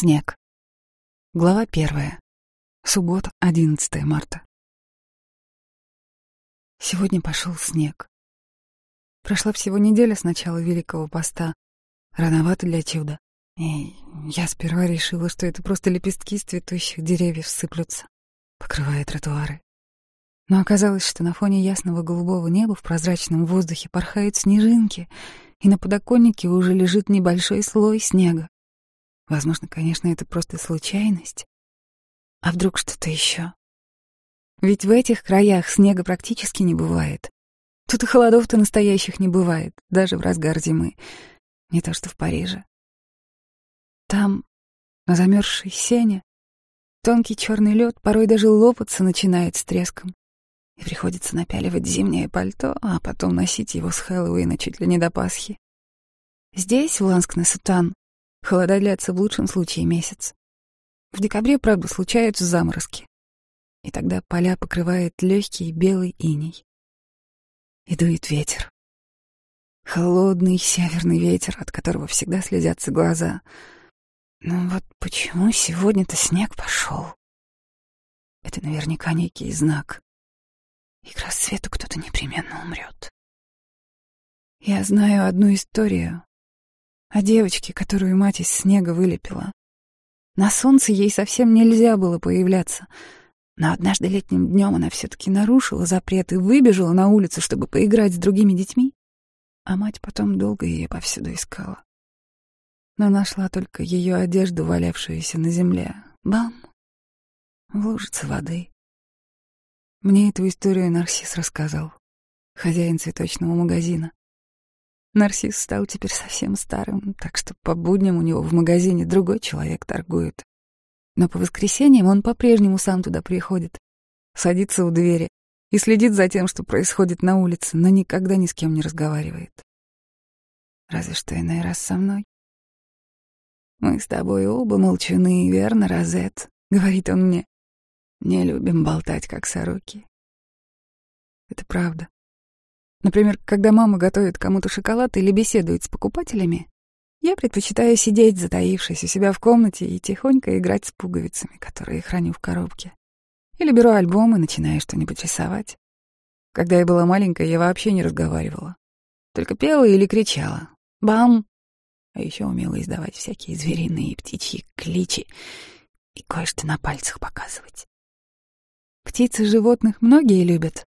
Снег. Глава первая. Суббота, 11 марта. Сегодня пошел снег. Прошла всего неделя с начала Великого Поста. Рановато для чуда. И я сперва решила, что это просто лепестки с цветущих деревьев сыплются, покрывая тротуары. Но оказалось, что на фоне ясного голубого неба в прозрачном воздухе порхают снежинки, и на подоконнике уже лежит небольшой слой снега. Возможно, конечно, это просто случайность. А вдруг что-то еще? Ведь в этих краях снега практически не бывает. Тут и холодов-то настоящих не бывает, даже в разгар зимы. Не то что в Париже. Там, на замерзшей сене, тонкий черный лед порой даже лопаться начинает с треском. И приходится напяливать зимнее пальто, а потом носить его с Хэллоуина чуть ли не до Пасхи. Здесь, в Ланск-на-Сутан, Холода длятся в лучшем случае месяц. В декабре, правда, случаются заморозки. И тогда поля покрывает легкий белый иней. И дует ветер. Холодный северный ветер, от которого всегда слезятся глаза. Но вот почему сегодня-то снег пошел? Это наверняка некий знак. И к рассвету кто-то непременно умрет. Я знаю одну историю, о девочке, которую мать из снега вылепила. На солнце ей совсем нельзя было появляться, но однажды летним днем она все-таки нарушила запрет и выбежала на улицу, чтобы поиграть с другими детьми, а мать потом долго ее повсюду искала. Но нашла только ее одежду, валявшуюся на земле. Бам! В лужице воды. Мне эту историю Нарсис рассказал, хозяин цветочного магазина. Нарцисс стал теперь совсем старым, так что по будням у него в магазине другой человек торгует. Но по воскресеньям он по-прежнему сам туда приходит, садится у двери и следит за тем, что происходит на улице, но никогда ни с кем не разговаривает. Разве что иной раз со мной. «Мы с тобой оба молчуны, верно, Розет?» — говорит он мне. «Не любим болтать, как сороки». Это правда. Например, когда мама готовит кому-то шоколад или беседует с покупателями, я предпочитаю сидеть, затаившись у себя в комнате и тихонько играть с пуговицами, которые храню в коробке. Или беру альбом и начинаю что-нибудь рисовать. Когда я была маленькая, я вообще не разговаривала. Только пела или кричала. Бам! А еще умела издавать всякие звериные и птичьи кличи и кое-что на пальцах показывать. Птицы животных многие любят,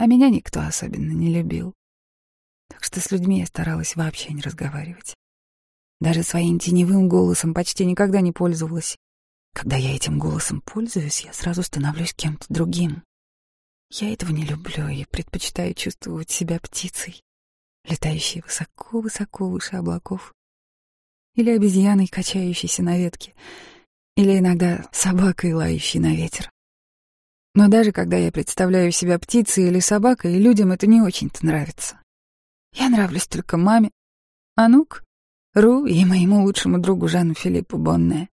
а меня никто особенно не любил. Так что с людьми я старалась вообще не разговаривать. Даже своим теневым голосом почти никогда не пользовалась. Когда я этим голосом пользуюсь, я сразу становлюсь кем-то другим. Я этого не люблю и предпочитаю чувствовать себя птицей, летающей высоко-высоко выше облаков. Или обезьяной, качающейся на ветке. Или иногда собакой, лающей на ветер. Но даже когда я представляю себя птицей или собакой, людям это не очень-то нравится. Я нравлюсь только маме, Анук, Ру и моему лучшему другу Жану Филиппу Бонне.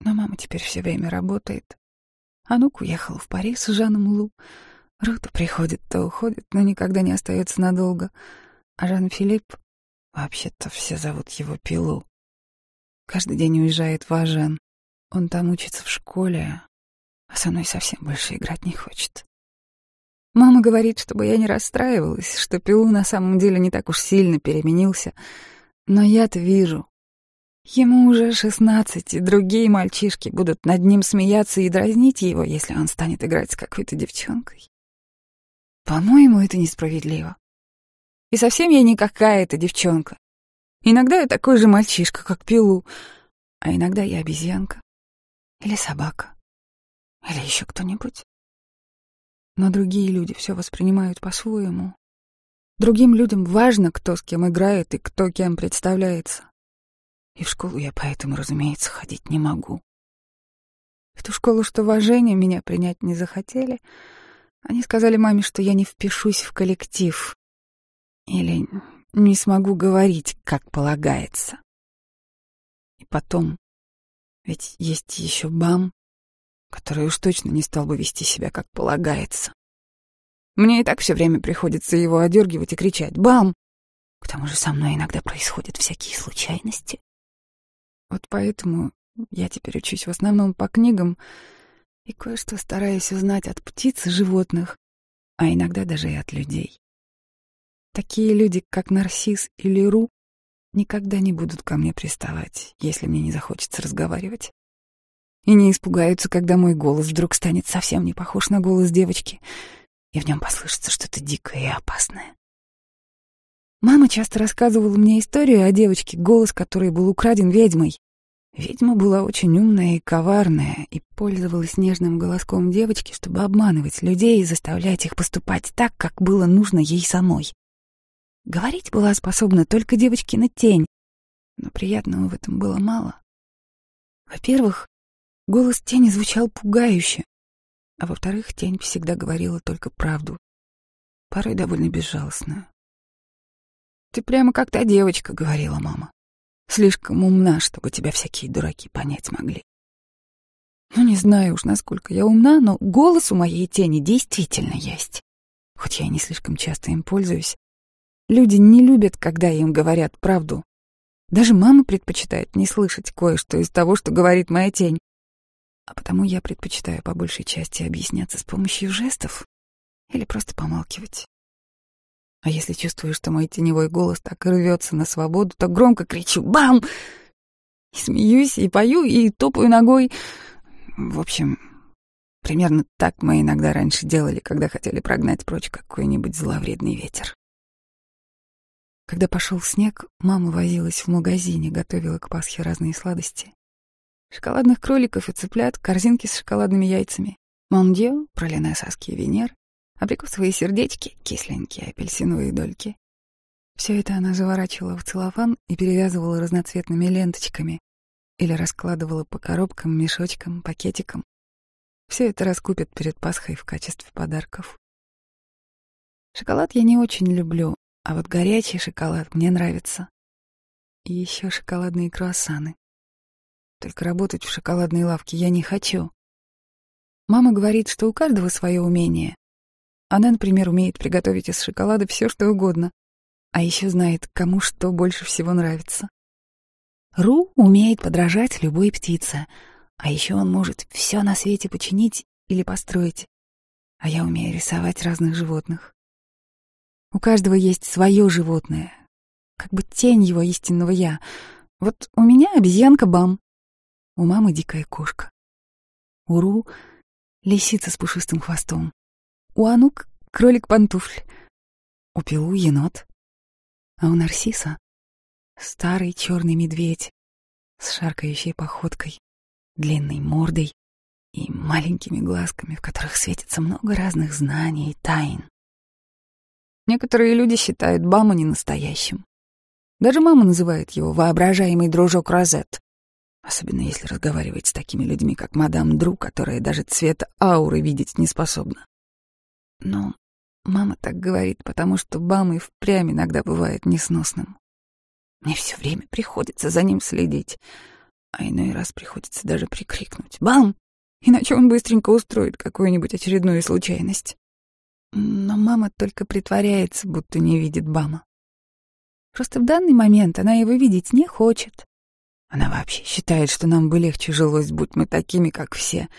Но мама теперь все время работает. Анук уехал в Париж с Жаном Лу. Ру то приходит, то уходит, но никогда не остается надолго. А Жан Филипп, вообще-то все зовут его Пилу, каждый день уезжает в Ажен. Он там учится в школе, со мной совсем больше играть не хочет. Мама говорит, чтобы я не расстраивалась, что Пилу на самом деле не так уж сильно переменился. Но я-то вижу. Ему уже шестнадцать, и другие мальчишки будут над ним смеяться и дразнить его, если он станет играть с какой-то девчонкой. По-моему, это несправедливо. И совсем я не какая-то девчонка. Иногда я такой же мальчишка, как Пилу, а иногда я обезьянка или собака. Или еще кто-нибудь. Но другие люди все воспринимают по-своему. Другим людям важно, кто с кем играет и кто кем представляется. И в школу я поэтому, разумеется, ходить не могу. В ту школу, что в Ажене меня принять не захотели, они сказали маме, что я не впишусь в коллектив. Или не смогу говорить, как полагается. И потом, ведь есть еще БАМ, который уж точно не стал бы вести себя как полагается. Мне и так все время приходится его одергивать и кричать «Бам!». К тому же со мной иногда происходят всякие случайности. Вот поэтому я теперь учусь в основном по книгам и кое-что стараюсь узнать от птиц и животных, а иногда даже и от людей. Такие люди, как Нарсис или Ру, никогда не будут ко мне приставать, если мне не захочется разговаривать. И не испугаются, когда мой голос вдруг станет совсем не похож на голос девочки, и в нем послышится что-то дикое и опасное. Мама часто рассказывала мне историю о девочке, голос которой был украден ведьмой. Ведьма была очень умная и коварная и пользовалась нежным голоском девочки, чтобы обманывать людей и заставлять их поступать так, как было нужно ей самой. Говорить была способна только девочкина тень, но приятного в этом было мало. Во-первых, голос тени звучал пугающе, а во-вторых, тень всегда говорила только правду, порой довольно безжалостную. «Ты прямо как та девочка», — говорила мама. Слишком умна, чтобы тебя всякие дураки понять могли. Ну, не знаю уж, насколько я умна, но голос у моей тени действительно есть. Хоть я и не слишком часто им пользуюсь. Люди не любят, когда им говорят правду. Даже мама предпочитает не слышать кое-что из того, что говорит моя тень. А потому я предпочитаю по большей части объясняться с помощью жестов или просто помалкивать. А если чувствую, что мой теневой голос так рвется на свободу, то громко кричу «Бам!» И смеюсь, и пою, и топаю ногой. В общем, примерно так мы иногда раньше делали, когда хотели прогнать прочь какой-нибудь зловредный ветер. Когда пошел снег, мама возилась в магазине, готовила к Пасхе разные сладости. Шоколадных кроликов и цыплят, корзинки с шоколадными яйцами, мондио, пролиная соски и венер, абрикосовые сердечки, кисленькие апельсиновые дольки. Все это она заворачивала в целлофан и перевязывала разноцветными ленточками или раскладывала по коробкам, мешочкам, пакетикам. Все это раскупят перед Пасхой в качестве подарков. Шоколад я не очень люблю, а вот горячий шоколад мне нравится. И еще шоколадные круассаны. Только работать в шоколадной лавке я не хочу. Мама говорит, что у каждого свое умение, она, например, умеет приготовить из шоколада все, что угодно, а еще знает, кому что больше всего нравится. Ру умеет подражать любой птице, а еще он может все на свете починить или построить, а я умею рисовать разных животных. У каждого есть свое животное, как бы тень его истинного «я». Вот у меня обезьянка Бам, у мамы дикая кошка. У Ру — лисица с пушистым хвостом. У Анук — кролик-пантуфль. У Пилу — енот. А у Нарсиса — старый черный медведь с шаркающей походкой, длинной мордой и маленькими глазками, в которых светится много разных знаний и тайн. Некоторые люди считают Бама ненастоящим. Даже мама называет его воображаемый дружок Розет. Особенно если разговаривать с такими людьми, как мадам Дру, которая даже цвет ауры видеть не способна. Но мама так говорит, потому что Бам и впрямь иногда бывает несносным. Мне все время приходится за ним следить, а иной раз приходится даже прикрикнуть «Бам!», иначе он быстренько устроит какую-нибудь очередную случайность. Но мама только притворяется, будто не видит Бама. Просто в данный момент она его видеть не хочет. Она вообще считает, что нам бы легче жилось, будь мы такими, как все —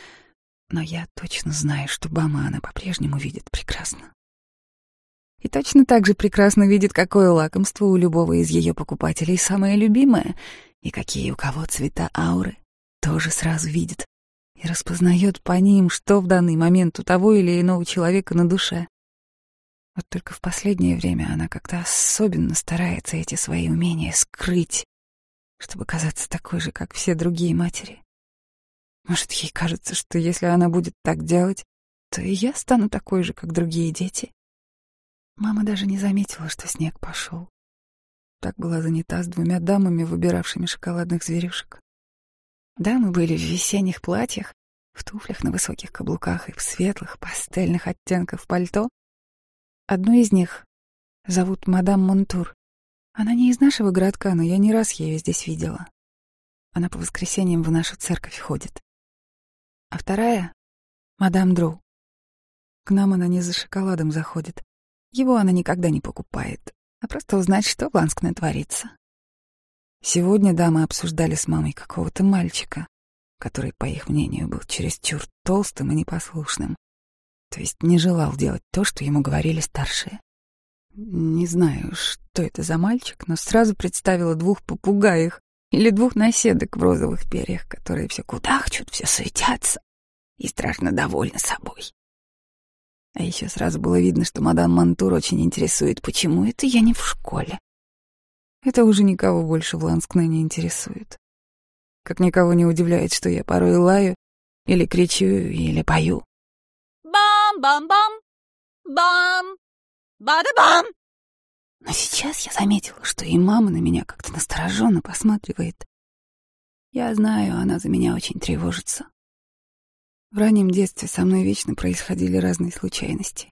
но я точно знаю, что Бама она по-прежнему видит прекрасно. И точно так же прекрасно видит, какое лакомство у любого из ее покупателей самое любимое, и какие у кого цвета ауры, тоже сразу видит и распознает по ним, что в данный момент у того или иного человека на душе. Вот только в последнее время она как-то особенно старается эти свои умения скрыть, чтобы казаться такой же, как все другие матери. Может, ей кажется, что если она будет так делать, то и я стану такой же, как другие дети. Мама даже не заметила, что снег пошел. Так была занята с двумя дамами, выбиравшими шоколадных зверюшек. Дамы были в весенних платьях, в туфлях на высоких каблуках и в светлых пастельных оттенках пальто. Одну из них зовут мадам Монтур. Она не из нашего городка, но я не раз ее здесь видела. Она по воскресеньям в нашу церковь ходит а вторая — мадам Дру. К нам она не за шоколадом заходит. Его она никогда не покупает, а просто узнать, что в Ланскне творится. Сегодня дамы обсуждали с мамой какого-то мальчика, который, по их мнению, был чересчур толстым и непослушным, то есть не желал делать то, что ему говорили старшие. Не знаю, что это за мальчик, но сразу представила двух попугаев или двух наседок в розовых перьях, которые все кудахчут, все суетятся и страшно довольны собой. А еще сразу было видно, что мадам Мантур очень интересует, почему это я не в школе. Это уже никого больше в Ланскне не интересует. Как никого не удивляет, что я порой лаю, или кричу, или пою. Бам-бам-бам! Бам! Бада-бам! Но сейчас я заметила, что и мама на меня как-то настороженно посматривает. Я знаю, она за меня очень тревожится. В раннем детстве со мной вечно происходили разные случайности.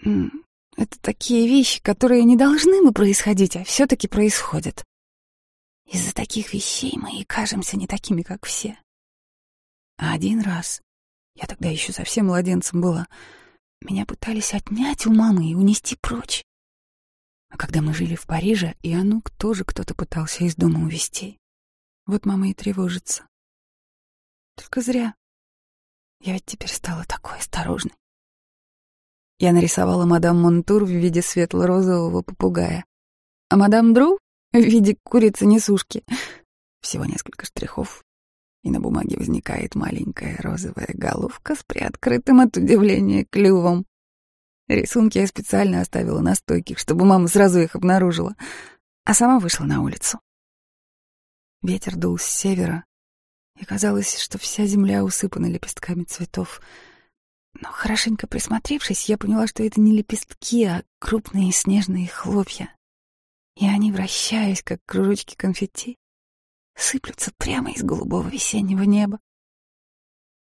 Это такие вещи, которые не должны бы происходить, а все-таки происходят. Из-за таких вещей мы и кажемся не такими, как все. А один раз, я тогда еще совсем младенцем была, меня пытались отнять у мамы и унести прочь. А когда мы жили в Париже, и Анук тоже кто-то пытался из дома увезти. Вот мама и тревожится. Только зря. Я ведь теперь стала такой осторожной. Я нарисовала мадам Монтур в виде светло-розового попугая, а мадам Дру в виде курицы-несушки. Всего несколько штрихов, и на бумаге возникает маленькая розовая головка с приоткрытым от удивления клювом. Рисунки я специально оставила на стойке, чтобы мама сразу их обнаружила, а сама вышла на улицу. Ветер дул с севера, и казалось, что вся земля усыпана лепестками цветов. Но хорошенько присмотревшись, я поняла, что это не лепестки, а крупные снежные хлопья. И они, вращаясь, как кружочки конфетти, сыплются прямо из голубого весеннего неба.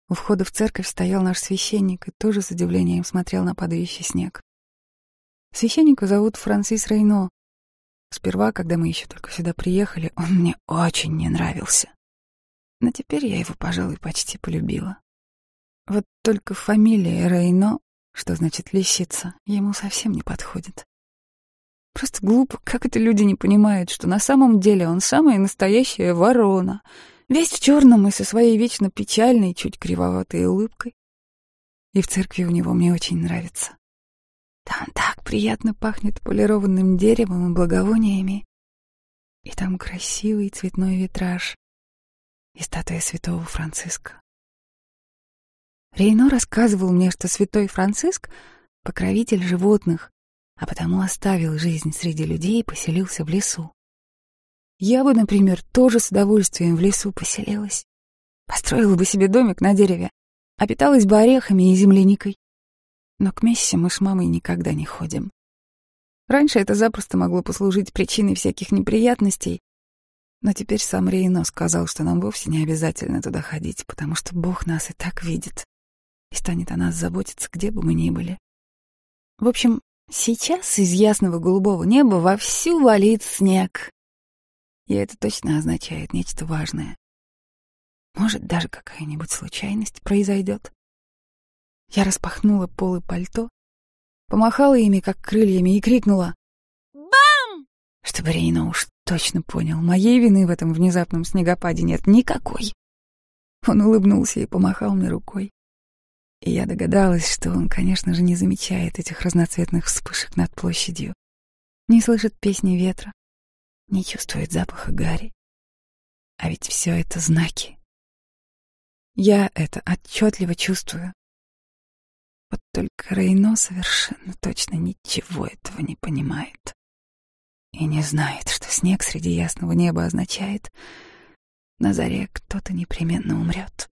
У входа в церковь стоял наш священник и тоже с удивлением смотрел на падающий снег. Священника зовут Франсис Рейно. Сперва, когда мы еще только сюда приехали, он мне очень не нравился. Но теперь я его, пожалуй, почти полюбила. Вот только фамилия Рейно, что значит лисица, ему совсем не подходит. Просто глупо, как это люди не понимают, что на самом деле он самая настоящая ворона, весь в черном и со своей вечно печальной, чуть кривоватой улыбкой. И в церкви у него мне очень нравится. Там так приятно пахнет полированным деревом и благовониями. И там красивый цветной витраж, и статуя святого Франциска. Рейно рассказывал мне, что святой Франциск — покровитель животных, а потому оставил жизнь среди людей и поселился в лесу. Я бы, например, тоже с удовольствием в лесу поселилась. Построила бы себе домик на дереве, а питалась бы орехами и земляникой. Но к Мессе мы с мамой никогда не ходим. Раньше это запросто могло послужить причиной всяких неприятностей, но теперь сам Рейно сказал, что нам вовсе не обязательно туда ходить, потому что Бог нас и так видит и станет о нас заботиться, где бы мы ни были. В общем, сейчас из ясного голубого неба вовсю валит снег. И это точно означает нечто важное. Может, даже какая-нибудь случайность произойдет. Я распахнула полы пальто, помахала ими, как крыльями, и крикнула «Бам!» Чтобы Рейно уж точно понял, моей вины в этом внезапном снегопаде нет никакой. Он улыбнулся и помахал мне рукой. И я догадалась, что он, конечно же, не замечает этих разноцветных вспышек над площадью, не слышит песни ветра, не чувствует запаха гари. А ведь все это знаки. Я это отчетливо чувствую. Вот только Рейно совершенно точно ничего этого не понимает и не знает, что снег среди ясного неба означает, на заре кто-то непременно умрет.